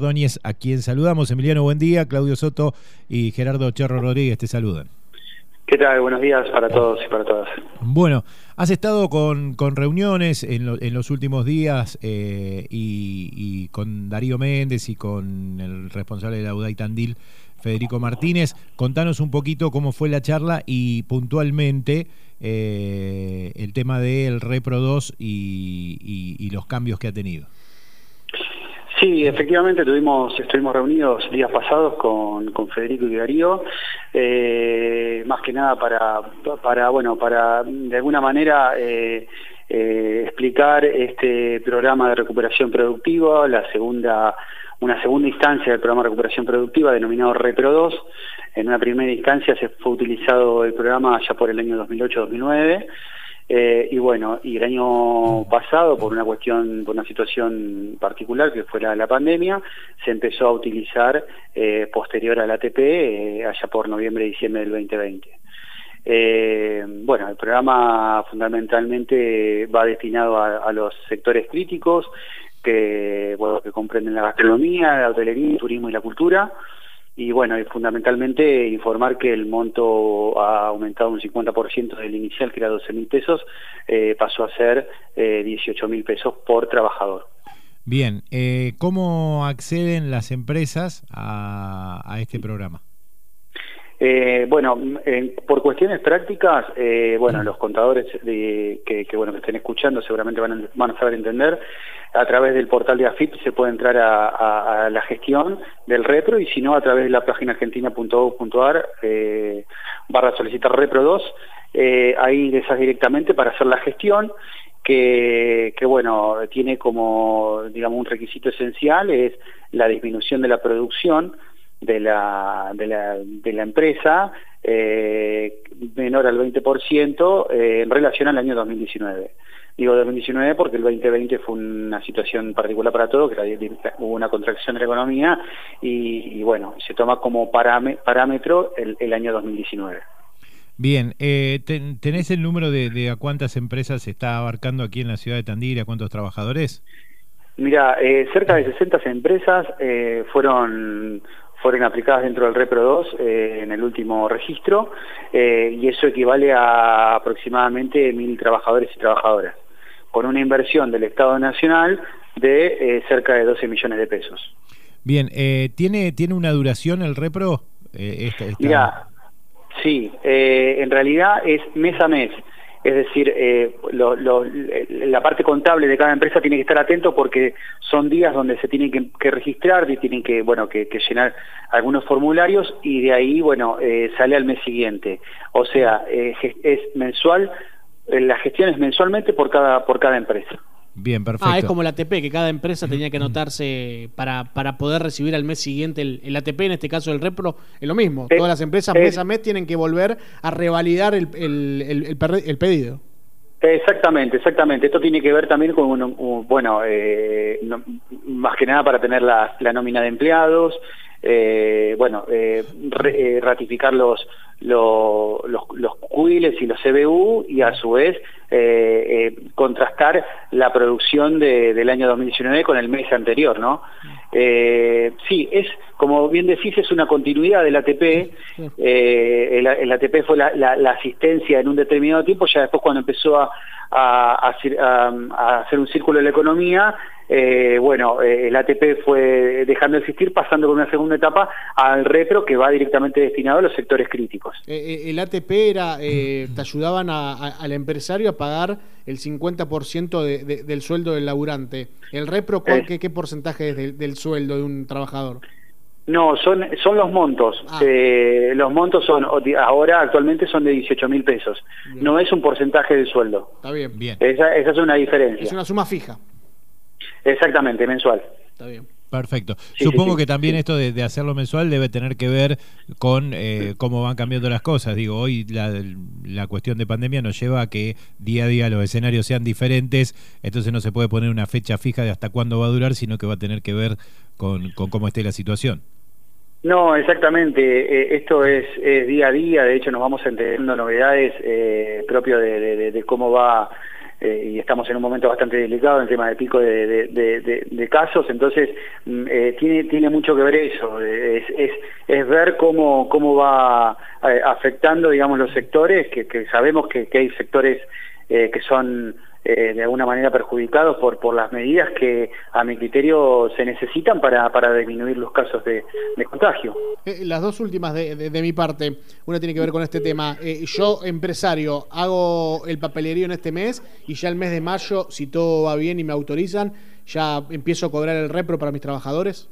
Ordóñez, a quien saludamos. Emiliano, buen día. Claudio Soto y Gerardo Cherro Rodríguez te saludan. ¿Qué tal? Buenos días para todos y para todas. Bueno, has estado con, reuniones en, los últimos días eh, y, con Darío Méndez y con el responsable de la UDAI Tandil, Federico Martínez. Contanos un poquito cómo fue la charla y puntualmente eh, el tema del Repro 2 y los cambios que ha tenido. Sí, efectivamente tuvimos, estuvimos reunidos días pasados con, Federico y Darío, eh, más que nada para, para, bueno, para de alguna manera eh, eh, explicar este programa de recuperación productiva, la segunda, una segunda instancia del programa de recuperación productiva denominado Repro 2. En una primera instancia se fue utilizado el programa ya por el año 2008-2009. Eh, y bueno, y el año pasado, por una cuestión, por una situación particular que fue la, pandemia, se empezó a utilizar eh, posterior al ATP, eh, allá por noviembre diciembre del 2020. bueno, el programa fundamentalmente va destinado a, los sectores críticos que, bueno, que comprenden la gastronomía, la hotelería, el turismo y la cultura y bueno, y fundamentalmente informar que el monto ha aumentado un 50% del inicial, que era 12 mil pesos, eh, pasó a ser eh, 18 mil pesos por trabajador. Bien, eh, ¿cómo acceden las empresas a, este programa? Eh, bueno, por cuestiones prácticas, bueno, los contadores de, que, bueno que estén escuchando seguramente van a, van a saber entender. A través del portal de AFIP se puede entrar a, la gestión del repro y si no a través de la página argentina.gov.ar eh, barra solicitar repro 2 eh, ahí ingresas directamente para hacer la gestión que, que, bueno tiene como digamos un requisito esencial es la disminución de la producción de la, de la, de la empresa eh, menor al 20% eh, en relación al año 2019. Digo 2019 porque el 2020 fue una situación particular para todo, que hubo una contracción de la economía y, bueno, se toma como parámetro el, año 2019. Bien, eh, ¿tenés el número de, a cuántas empresas se está abarcando aquí en la ciudad de Tandil, a cuántos trabajadores? Mira, eh, cerca de 60 empresas eh, fueron fueron aplicadas dentro del Repro 2 eh, en el último registro y eso equivale a aproximadamente mil trabajadores y trabajadoras con una inversión del Estado Nacional de eh, cerca de 12 millones de pesos. Bien, eh, ¿tiene, ¿tiene una duración el repro? Eh, Mira, sí, en realidad es mes a mes. Es decir, la parte contable de cada empresa tiene que estar atento porque son días donde se tienen que, registrar y tienen que, bueno, que, llenar algunos formularios y de ahí, bueno, sale al mes siguiente. O sea, es mensual eh, la gestión es mensualmente por cada, por cada empresa. Bien, perfecto. Ah, es como el ATP, que cada empresa tenía que anotarse para, para poder recibir al mes siguiente el, ATP, en este caso el Repro, es lo mismo. Eh, Todas las empresas mes a mes tienen que volver a revalidar el, el, pedido. Exactamente, exactamente. Esto tiene que ver también con, bueno, eh, más que nada para tener la, la nómina de empleados, eh, bueno, eh, eh, ratificar los, los, los, cuiles y los CBU y a su vez contrastar la producción del año 2019 con el mes anterior, ¿no? sí, es, como bien decís, es una continuidad del ATP. El, ATP fue la, la, asistencia en un determinado tiempo, ya después cuando empezó a, a, hacer un círculo de la economía, eh, bueno, eh, el ATP fue dejando de existir, pasando por una segunda etapa al retro que va directamente destinado a los sectores críticos. Eh, el ATP era, te ayudaban al empresario a pagar el 50% de, del sueldo del laburante. ¿El repro qué, qué, porcentaje es del sueldo de un trabajador? No, son, son los montos. Ah. Eh, los montos son, ahora actualmente son de 18 mil pesos. No es un porcentaje del sueldo. Está bien, bien. Esa, esa, es una diferencia. Es una suma fija. Exactamente, mensual. Está bien. Perfecto. Supongo que también esto de, hacerlo mensual debe tener que ver con eh, cómo van cambiando las cosas. Digo, hoy la, la, cuestión de pandemia nos lleva a que día a día los escenarios sean diferentes, entonces no se puede poner una fecha fija de hasta cuándo va a durar, sino que va a tener que ver con, con cómo esté la situación. No, exactamente. Eh, esto es, día a día. De hecho, nos vamos entendiendo novedades eh, propio de, cómo va eh, y estamos en un momento bastante delicado en tema de pico de, casos, entonces mm, eh, tiene, tiene mucho que ver eso, es, es, ver cómo, cómo va afectando, digamos, los sectores, que, sabemos que, hay sectores que son eh, de alguna manera perjudicados por, por las medidas que a mi criterio se necesitan para, para disminuir los casos de, contagio. Eh, las dos últimas de, de, mi parte, una tiene que ver con este tema. Eh, yo, empresario, hago el papelerío en este mes y ya el mes de mayo, si todo va bien y me autorizan, ya empiezo a cobrar el repro para mis trabajadores.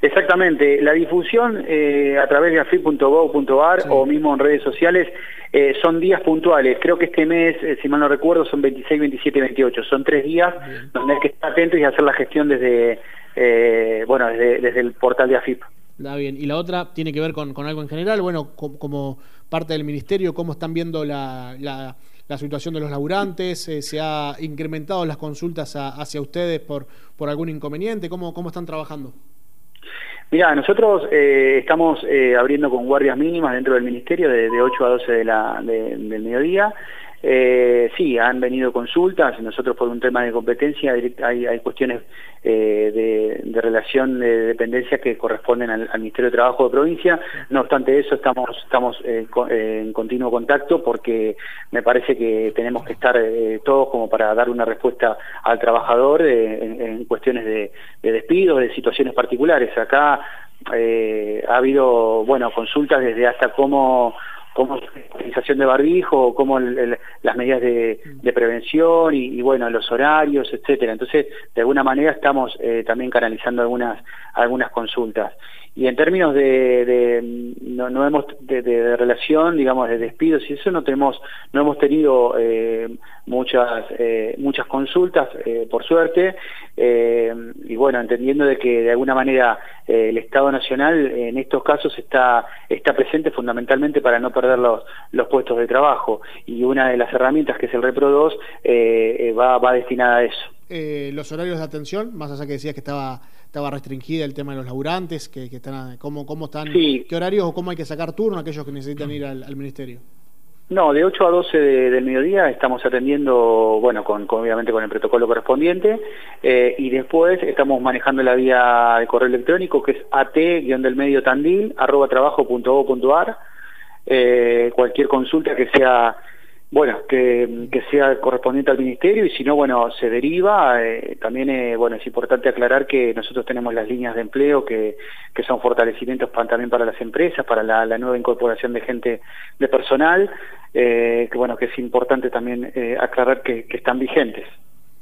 Exactamente, la difusión a través de afi.gov.ar o mismo en redes sociales eh, son días puntuales. Creo que este mes, eh, si mal no recuerdo, son 26, 27 y 28. Son tres días donde hay que estar atentos y hacer la gestión desde, eh, bueno, desde, el portal de AFIP. Está bien. Y la otra tiene que ver con, algo en general. Bueno, como parte del ministerio, ¿cómo están viendo la, la, situación de los laburantes? ¿Se ha incrementado las consultas hacia ustedes por, por algún inconveniente? ¿Cómo, cómo están trabajando? Mira, nosotros eh, estamos eh, abriendo con guardias mínimas dentro del ministerio de, 8 a 12 de la, del mediodía. Eh, sí, han venido consultas, nosotros por un tema de competencia hay, cuestiones eh, de, relación de dependencia que corresponden al, Ministerio de Trabajo de provincia, no obstante eso estamos, estamos eh, en continuo contacto porque me parece que tenemos que estar todos como para dar una respuesta al trabajador en, cuestiones de, de despidos, de situaciones particulares. Acá ha habido, bueno, consultas desde hasta cómo como la utilización de barbijo, como las medidas de, prevención y, bueno, los horarios, etcétera. Entonces, de alguna manera estamos eh, también canalizando algunas, algunas consultas. Y en términos de, no, hemos de, relación, digamos, de despidos y eso no tenemos, no hemos tenido eh, muchas eh, muchas consultas, eh, por suerte, y bueno, entendiendo de que de alguna manera el Estado Nacional en estos casos está está presente fundamentalmente para no perder los, los puestos de trabajo y una de las herramientas que es el Repro 2 va, va destinada a eso. Eh, los horarios de atención, más allá que decías que estaba estaba restringida el tema de los laburantes, que, están, cómo, cómo están, qué horarios o cómo hay que sacar turno aquellos que necesitan ir al, ministerio. No, de 8 a 12 del mediodía estamos atendiendo, bueno, con, obviamente con el protocolo correspondiente, eh, y después estamos manejando la vía de correo electrónico que es at-del medio tandil arroba trabajo.o.ar. Eh, cualquier consulta que sea bueno, que, sea correspondiente al ministerio y si no, bueno, se deriva. Eh, también, eh, bueno, es importante aclarar que nosotros tenemos las líneas de empleo que, que son fortalecimientos también para las empresas, para la, nueva incorporación de gente, de personal, eh, que bueno, que es importante también aclarar que, que están vigentes.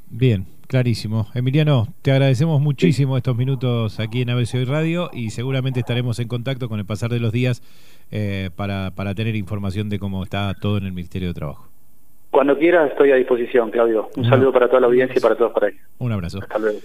Bien, clarísimo. Emiliano, te agradecemos muchísimo estos minutos aquí en ABC Hoy Radio y seguramente estaremos en contacto con el pasar de los días eh, para, para tener información de cómo está todo en el Ministerio de Trabajo. Cuando quieras estoy a disposición, Claudio. Un saludo para toda la audiencia y para todos por ahí. Un abrazo. Hasta luego.